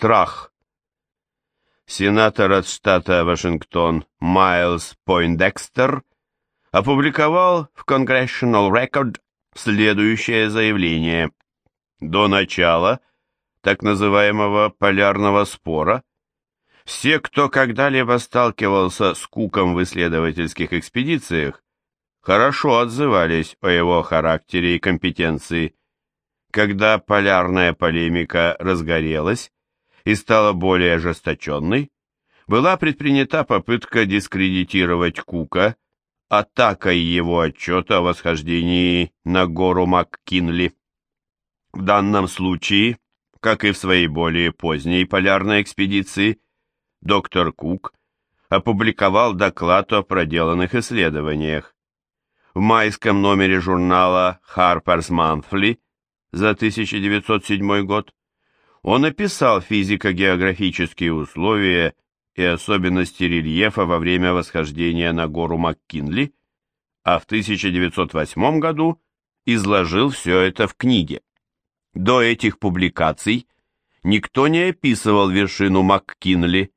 Страх. Сенатор от штата Вашингтон Майлз Пойндекстер опубликовал в Congressional Record следующее заявление. До начала так называемого полярного спора все, кто когда-либо сталкивался с Куком в исследовательских экспедициях, хорошо отзывались о его характере и компетенции. Когда полярная полемика разгорелась и стала более ожесточенной, была предпринята попытка дискредитировать Кука атакой его отчета о восхождении на гору МакКинли. В данном случае, как и в своей более поздней полярной экспедиции, доктор Кук опубликовал доклад о проделанных исследованиях. В майском номере журнала Harper's Monthly за 1907 год он описал физико-географические условия и особенности рельефа во время восхождения на гору МакКинли, а в 1908 году изложил все это в книге. До этих публикаций никто не описывал вершину МакКинли,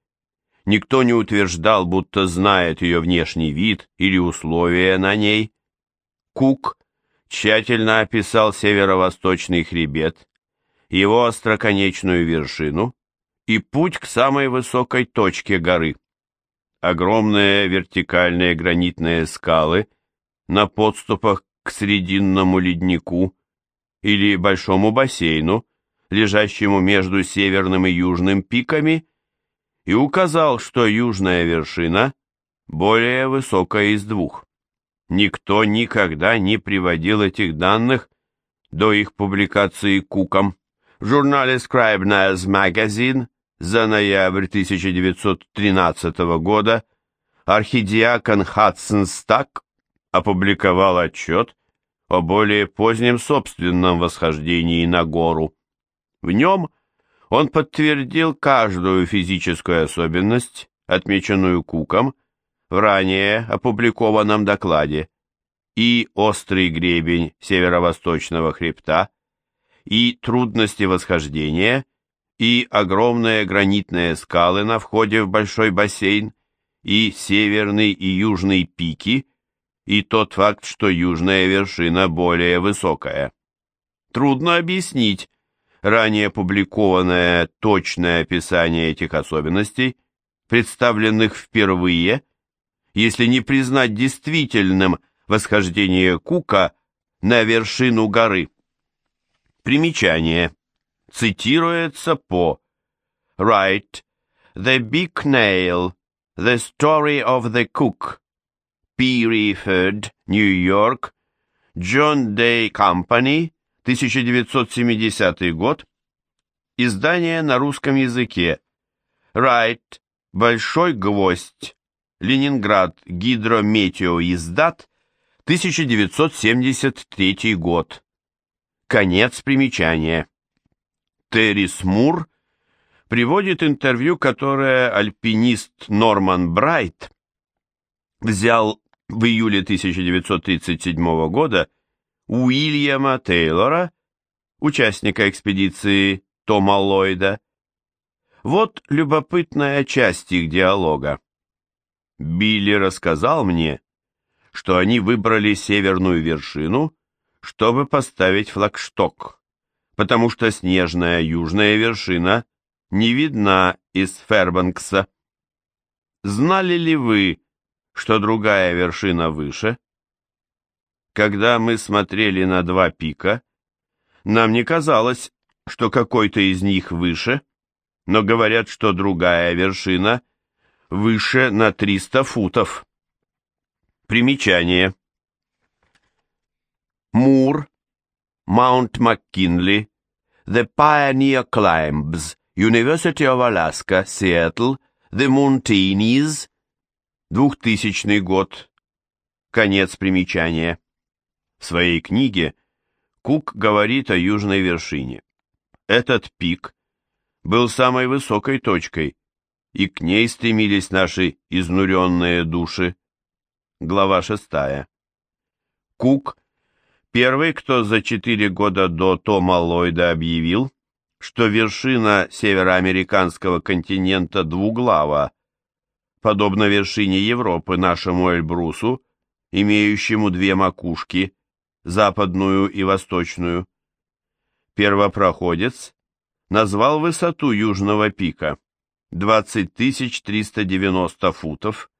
никто не утверждал, будто знает ее внешний вид или условия на ней. Кук тщательно описал северо-восточный хребет, его остроконечную вершину и путь к самой высокой точке горы. Огромные вертикальные гранитные скалы на подступах к срединному леднику или большому бассейну, лежащему между северным и южным пиками, и указал, что южная вершина более высокая из двух. Никто никогда не приводил этих данных до их публикации Куком. В журнале Scribner's Magazine за ноябрь 1913 года архидиакон Хадсон Стак опубликовал отчет о более позднем собственном восхождении на гору. В нем он подтвердил каждую физическую особенность, отмеченную Куком, в ранее опубликованном докладе, и острый гребень северо-восточного хребта, и трудности восхождения, и огромные гранитные скалы на входе в большой бассейн, и северный и южный пики, и тот факт, что южная вершина более высокая. Трудно объяснить ранее опубликованное точное описание этих особенностей, представленных впервые, если не признать действительным восхождение Кука на вершину горы. Примечание. Цитируется по Write The Big Nail, The Story of the Cook, P. Reeford, New York, John Day Company, 1970 год, издание на русском языке, Write Большой гвоздь, Ленинград, Гидрометеоиздат, 1973 год. Конец примечания. Террис Мур приводит интервью, которое альпинист Норман Брайт взял в июле 1937 года Уильяма Тейлора, участника экспедиции Тома Ллойда. Вот любопытная часть их диалога. Билли рассказал мне, что они выбрали северную вершину, чтобы поставить флагшток, потому что снежная южная вершина не видна из Фербанкса. Знали ли вы, что другая вершина выше? Когда мы смотрели на два пика, нам не казалось, что какой-то из них выше, но говорят, что другая вершина выше на 300 футов. Примечание. Мур, Маунт МакКинли, The Pioneer Climbs, University of Alaska, Seattle, The Mountainies, 2000 год. Конец примечания. В своей книге Кук говорит о южной вершине. Этот пик был самой высокой точкой, и к ней стремились наши изнуренные души. Глава шестая. Кук, первый, кто за четыре года до Тома Ллойда объявил, что вершина североамериканского континента двуглава, подобно вершине Европы нашему Эльбрусу, имеющему две макушки, западную и восточную. Первопроходец назвал высоту южного пика 20 390 футов.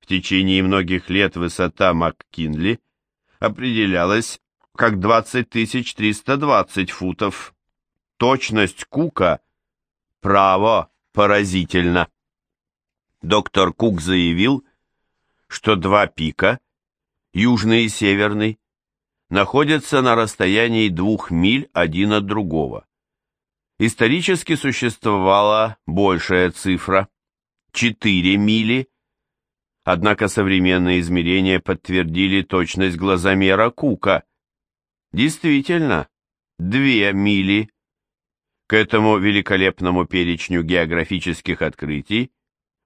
В течение многих лет высота МакКинли определялась как 20 320 футов. Точность Кука – право поразительно. Доктор Кук заявил, что два пика, южный и северный, находятся на расстоянии двух миль один от другого. Исторически существовала большая цифра – 4 мили, однако современные измерения подтвердили точность глазомера Кука. Действительно, 2 мили. К этому великолепному перечню географических открытий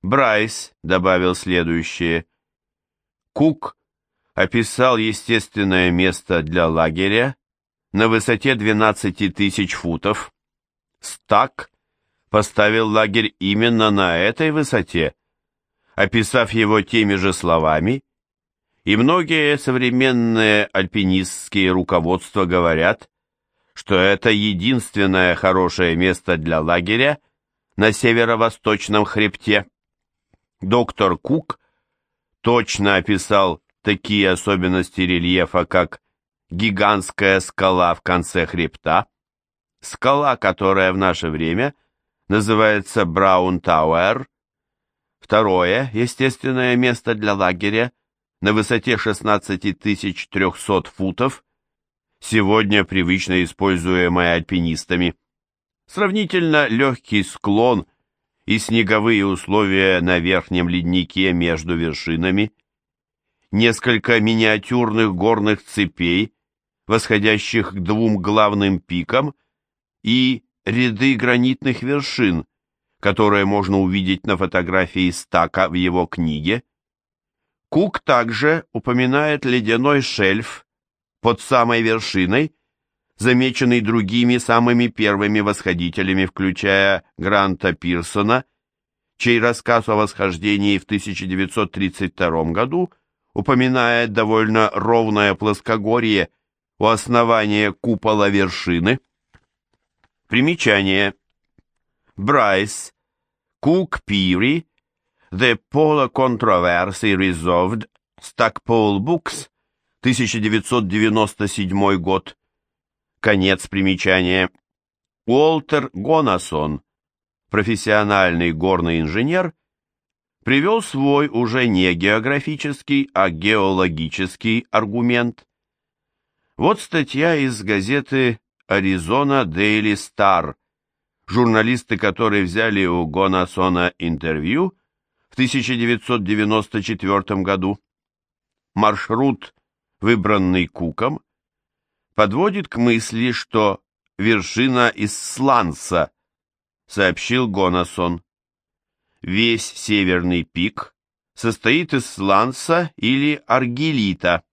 Брайс добавил следующее. Кук описал естественное место для лагеря на высоте 12 тысяч футов. Стак поставил лагерь именно на этой высоте, описав его теми же словами, и многие современные альпинистские руководства говорят, что это единственное хорошее место для лагеря на северо-восточном хребте. Доктор Кук точно описал такие особенности рельефа, как гигантская скала в конце хребта, скала, которая в наше время называется Браун Тауэр, второе естественное место для лагеря на высоте 16 300 футов, сегодня привычно используемое альпинистами, сравнительно легкий склон и снеговые условия на верхнем леднике между вершинами – несколько миниатюрных горных цепей, восходящих к двум главным пикам, и ряды гранитных вершин, которые можно увидеть на фотографии Стака в его книге. Кук также упоминает ледяной шельф под самой вершиной, замеченный другими самыми первыми восходителями, включая Гранта Пирсона, чей рассказ о восхождении в 1932 году – упоминает довольно ровное плоскогорье у основания купола вершины. Примечание. Брайс, Кук Пири, The Polar Controversy Resolved, Stackpole Books, 1997 год. Конец примечания. Уолтер Гонасон, профессиональный горный инженер, привел свой уже не географический, а геологический аргумент. Вот статья из газеты «Аризона Дейли Стар», журналисты которой взяли у Гонасона интервью в 1994 году. Маршрут, выбранный Куком, подводит к мысли, что вершина из Сланца, сообщил Гонасон. Весь северный пик состоит из сланца или аргилита.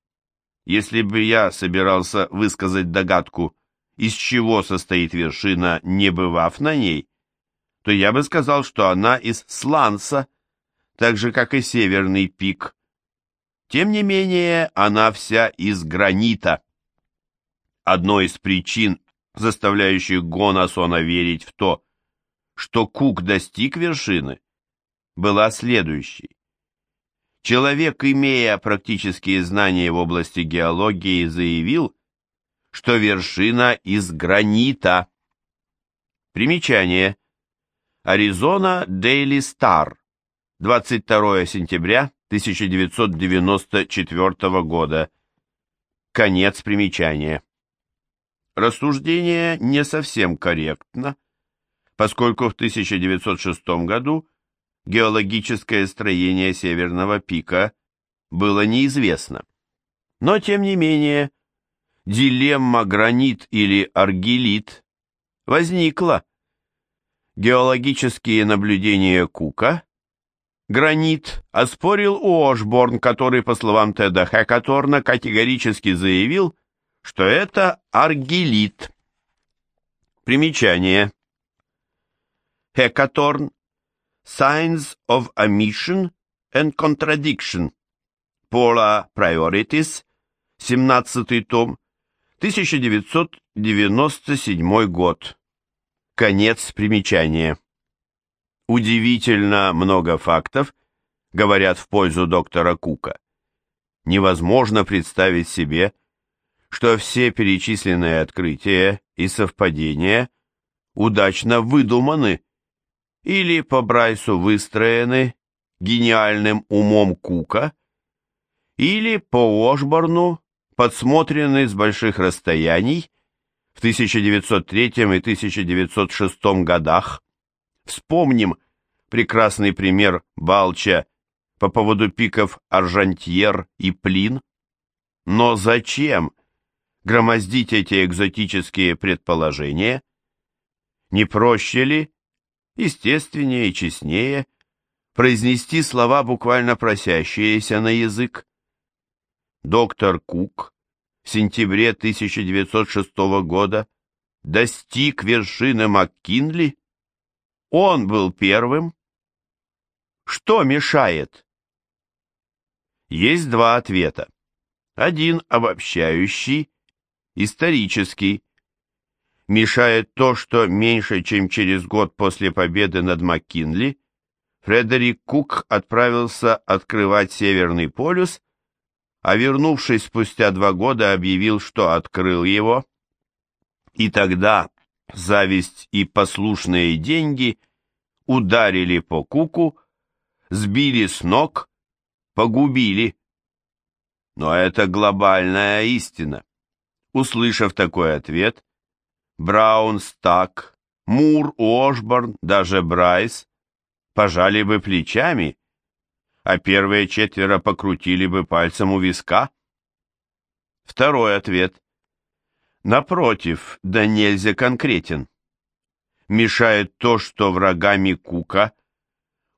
Если бы я собирался высказать догадку, из чего состоит вершина, не бывав на ней, то я бы сказал, что она из сланца, так же, как и северный пик. Тем не менее, она вся из гранита. Одной из причин, заставляющих Гонасона верить в то, что Кук достиг вершины, была следующей. Человек, имея практические знания в области геологии, заявил, что вершина из гранита. Примечание. Аризона Дейли Стар. 22 сентября 1994 года. Конец примечания. Рассуждение не совсем корректно, поскольку в 1906 году геологическое строение Северного пика было неизвестно. Но, тем не менее, дилемма гранит или аргилит возникла. Геологические наблюдения Кука гранит оспорил Уошборн, который, по словам Теда Хакаторна, категорически заявил, что это аргилит. Примечание. Hekatorn. Signs of Omission and Contradiction. Polar Priorities. 17 том. 1997 год. Конец примечания. Удивительно много фактов говорят в пользу доктора Кука. Невозможно представить себе, что все перечисленные открытия и совпадения удачно выдуманы или по Брайсу выстроены гениальным умом Кука, или по Ошборну подсмотрены с больших расстояний в 1903 и 1906 годах. Вспомним прекрасный пример Балча по поводу пиков Аржантьер и Плин. Но зачем громоздить эти экзотические предположения? Не проще ли, естественнее и честнее, произнести слова, буквально просящиеся на язык? Доктор Кук в сентябре 1906 года достиг вершины МакКинли? Он был первым? Что мешает? Есть два ответа. Один обобщающий, исторический. Мешает то, что меньше чем через год после победы над МакКинли Фредерик Кук отправился открывать Северный полюс а вернувшись спустя два года, объявил, что открыл его. И тогда зависть и послушные деньги ударили по куку, сбили с ног, погубили. Но это глобальная истина. Услышав такой ответ, Браун, Стак, Мур, Ошборн, даже Брайс пожали бы плечами а первые четверо покрутили бы пальцем у виска? Второй ответ. Напротив, да нельзя конкретен. Мешает то, что врагами Кука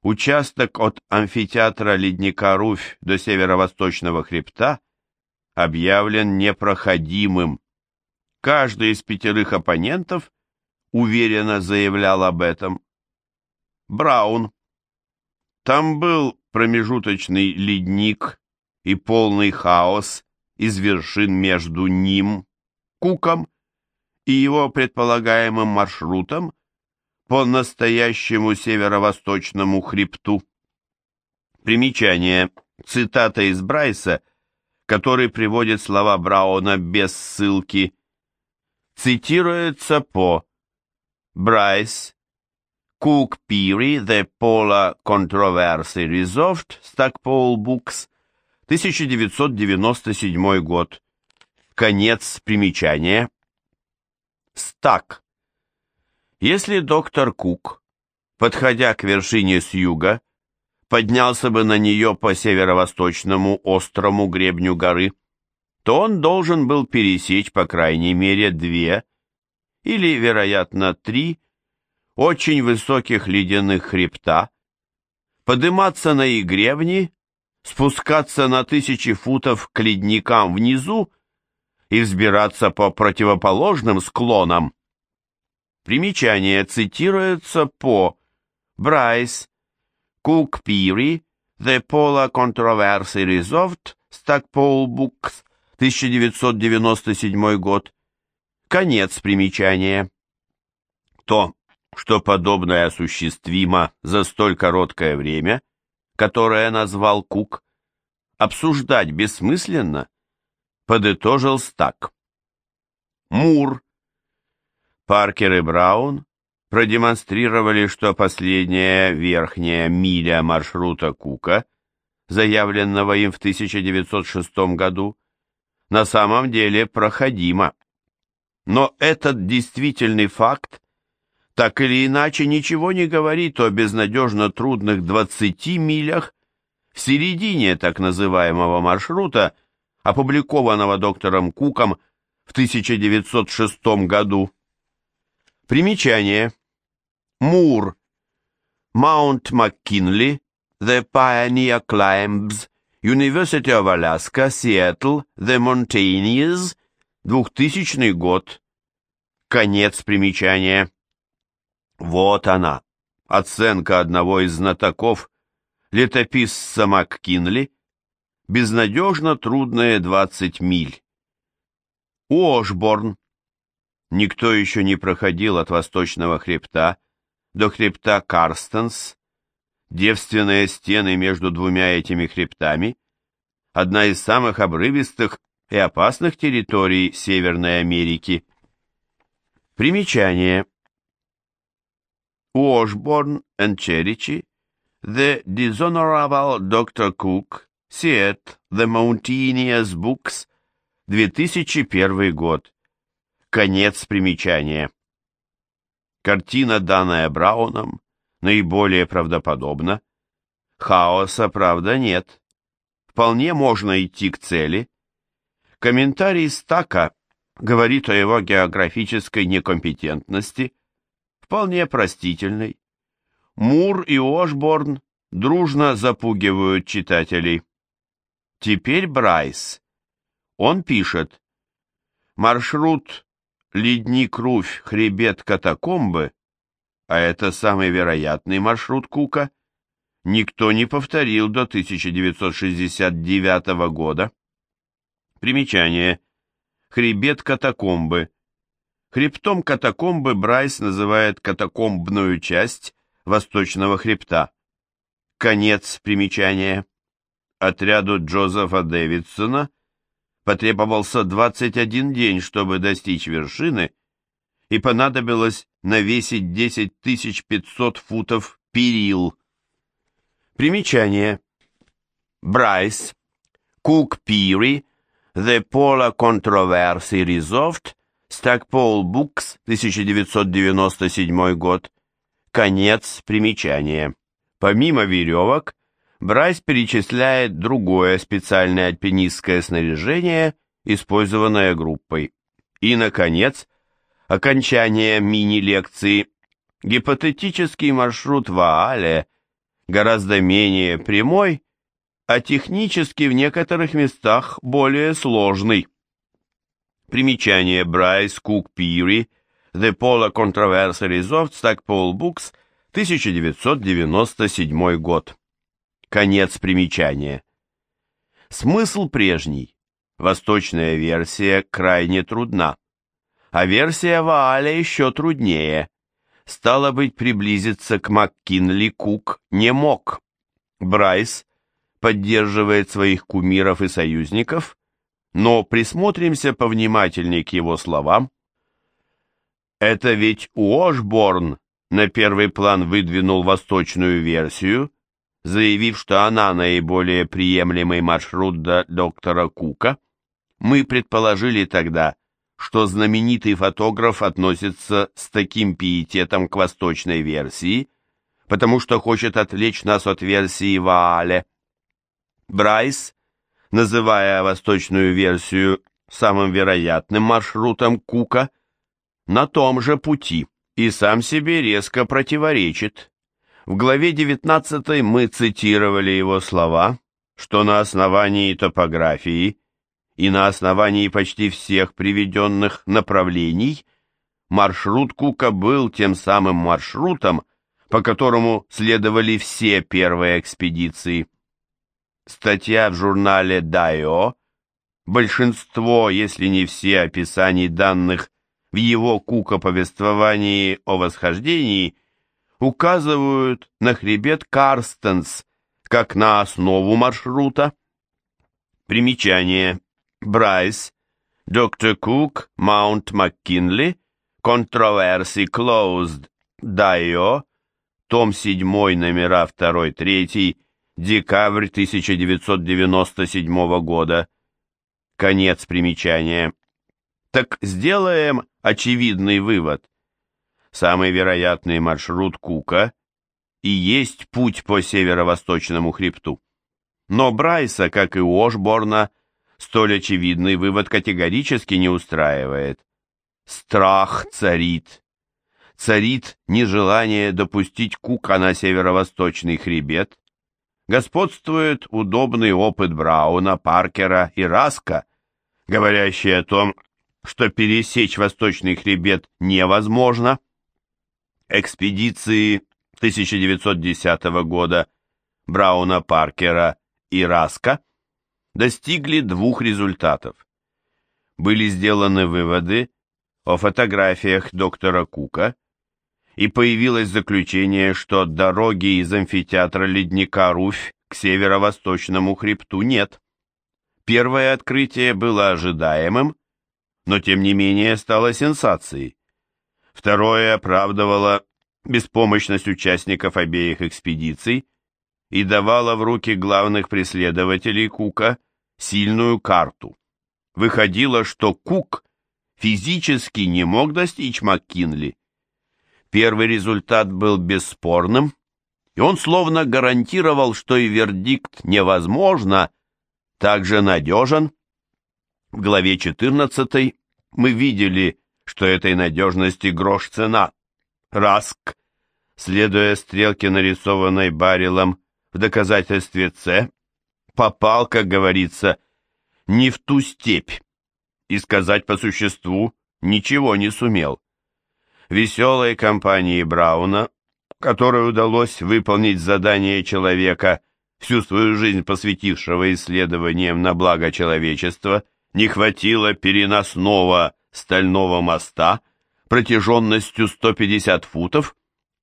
участок от амфитеатра ледника Руфь до северо-восточного хребта объявлен непроходимым. Каждый из пятерых оппонентов уверенно заявлял об этом. Браун. Там был промежуточный ледник и полный хаос из вершин между ним, Куком, и его предполагаемым маршрутом по настоящему северо-восточному хребту. Примечание. Цитата из Брайса, который приводит слова Брауна без ссылки, цитируется по Брайс, Cook Peary, The Polar Controversy Resolved, Stackpole Books, 1997 год. Конец примечания. Стак. Если доктор Кук, подходя к вершине с юга, поднялся бы на нее по северо-восточному острому гребню горы, то он должен был пересечь по крайней мере две или, вероятно, три очень высоких ледяных хребта, подниматься на их гребни, спускаться на тысячи футов к ледникам внизу и взбираться по противоположным склонам. Примечание цитируется по Брайс, Кук Пири, The Polar Controversy Resolved, Stackpole Books, 1997 год. Конец примечания. То, что подобное осуществимо за столь короткое время, которое назвал Кук, обсуждать бессмысленно, подытожил Стак. Мур, Паркер и Браун продемонстрировали, что последняя верхняя миля маршрута Кука, заявленного им в 1906 году, на самом деле проходима. Но этот действительный факт так или иначе ничего не говорит о безнадежно трудных 20 милях в середине так называемого маршрута, опубликованного доктором Куком в 1906 году. Примечание. Мур. Маунт МакКинли. The Pioneer Climbs. University of Alaska, Seattle. The Mountaineers. 2000 год. Конец примечания. Вот она, оценка одного из знатоков, летописца МакКинли, безнадежно трудные 20 миль. Уошборн. Никто еще не проходил от восточного хребта до хребта Карстенс. Девственные стены между двумя этими хребтами – одна из самых обрывистых и опасных территорий Северной Америки. Примечание. Washburn and Cherichy, The Dishonorable Dr. Cook, Seat, The Mountaineers Books, 2001 год. Конец примечания. Картина, данная Брауном, наиболее правдоподобна. Хаоса, правда, нет. Вполне можно идти к цели. Комментарий Стака говорит о его географической некомпетентности, вполне простительной. Мур и Ошборн дружно запугивают читателей. Теперь Брайс. Он пишет, маршрут ледник Руфь, хребет катакомбы, а это самый вероятный маршрут Кука, никто не повторил до 1969 года. Примечание – хребет катакомбы. Хребтом катакомбы Брайс называет катакомбную часть восточного хребта. Конец примечания. Отряду Джозефа Дэвидсона потребовался 21 день, чтобы достичь вершины, и понадобилось навесить 10 500 футов перил. Примечание. Брайс, Кук Пири, The Polar Controversy Resolved, Stackpole Books, 1997 год. Конец примечания. Помимо веревок, Брайс перечисляет другое специальное альпинистское снаряжение, использованное группой. И, наконец, окончание мини-лекции. Гипотетический маршрут в Аале гораздо менее прямой, а технически в некоторых местах более сложный. Примечание Брайс Кук Пири, The Polar Controversy Resolved, Stackpole Books, 1997 год. Конец примечания. Смысл прежний. Восточная версия крайне трудна, а версия Вааля еще труднее. Стало быть, приблизиться к МакКинли Кук не мог. Брайс поддерживает своих кумиров и союзников, но присмотримся повнимательнее к его словам. Это ведь Уошборн на первый план выдвинул восточную версию, заявив, что она наиболее приемлемый маршрут до доктора Кука. Мы предположили тогда, что знаменитый фотограф относится с таким пиететом к восточной версии, потому что хочет отвлечь нас от версии Вааля. Брайс, называя восточную версию самым вероятным маршрутом Кука, на том же пути и сам себе резко противоречит. В главе 19 мы цитировали его слова, что на основании топографии и на основании почти всех приведенных направлений маршрут Кука был тем самым маршрутом, по которому следовали все первые экспедиции. Статья в журнале «DIO», большинство, если не все описаний данных в его Кука повествовании о восхождении указывают на хребет Карстенс как на основу маршрута. Примечание. Брайс, Dr. Cook, Mount McKinley, Controversy Closed, DIO, том 7, номера 2-3, Декабрь 1997 года. Конец примечания. Так сделаем очевидный вывод. Самый вероятный маршрут Кука и есть путь по северо-восточному хребту. Но Брайса, как и Ошборна, столь очевидный вывод категорически не устраивает. Страх царит. Царит нежелание допустить Кука на северо-восточный хребет, господствует удобный опыт Брауна, Паркера и Раска, говорящий о том, что пересечь восточный хребет невозможно. Экспедиции 1910 года Брауна Паркера и Раска достигли двух результатов. Были сделаны выводы о фотографиях доктора Кука, и появилось заключение, что дороги из амфитеатра ледника Руфь к северо-восточному хребту нет. Первое открытие было ожидаемым, но тем не менее стало сенсацией. Второе оправдывало беспомощность участников обеих экспедиций и давало в руки главных преследователей Кука сильную карту. Выходило, что Кук физически не мог достичь МакКинли. Первый результат был бесспорным, и он словно гарантировал, что и вердикт невозможно, также надежен. В главе 14 мы видели, что этой надежности грош цена. Раск, следуя стрелке, нарисованной Баррелом в доказательстве С, попал, как говорится, не в ту степь и сказать по существу ничего не сумел. Веселой компании Брауна, которой удалось выполнить задание человека, всю свою жизнь посвятившего исследованиям на благо человечества, не хватило переносного стального моста протяженностью 150 футов,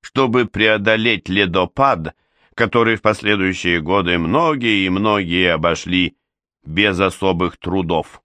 чтобы преодолеть ледопад, который в последующие годы многие и многие обошли без особых трудов.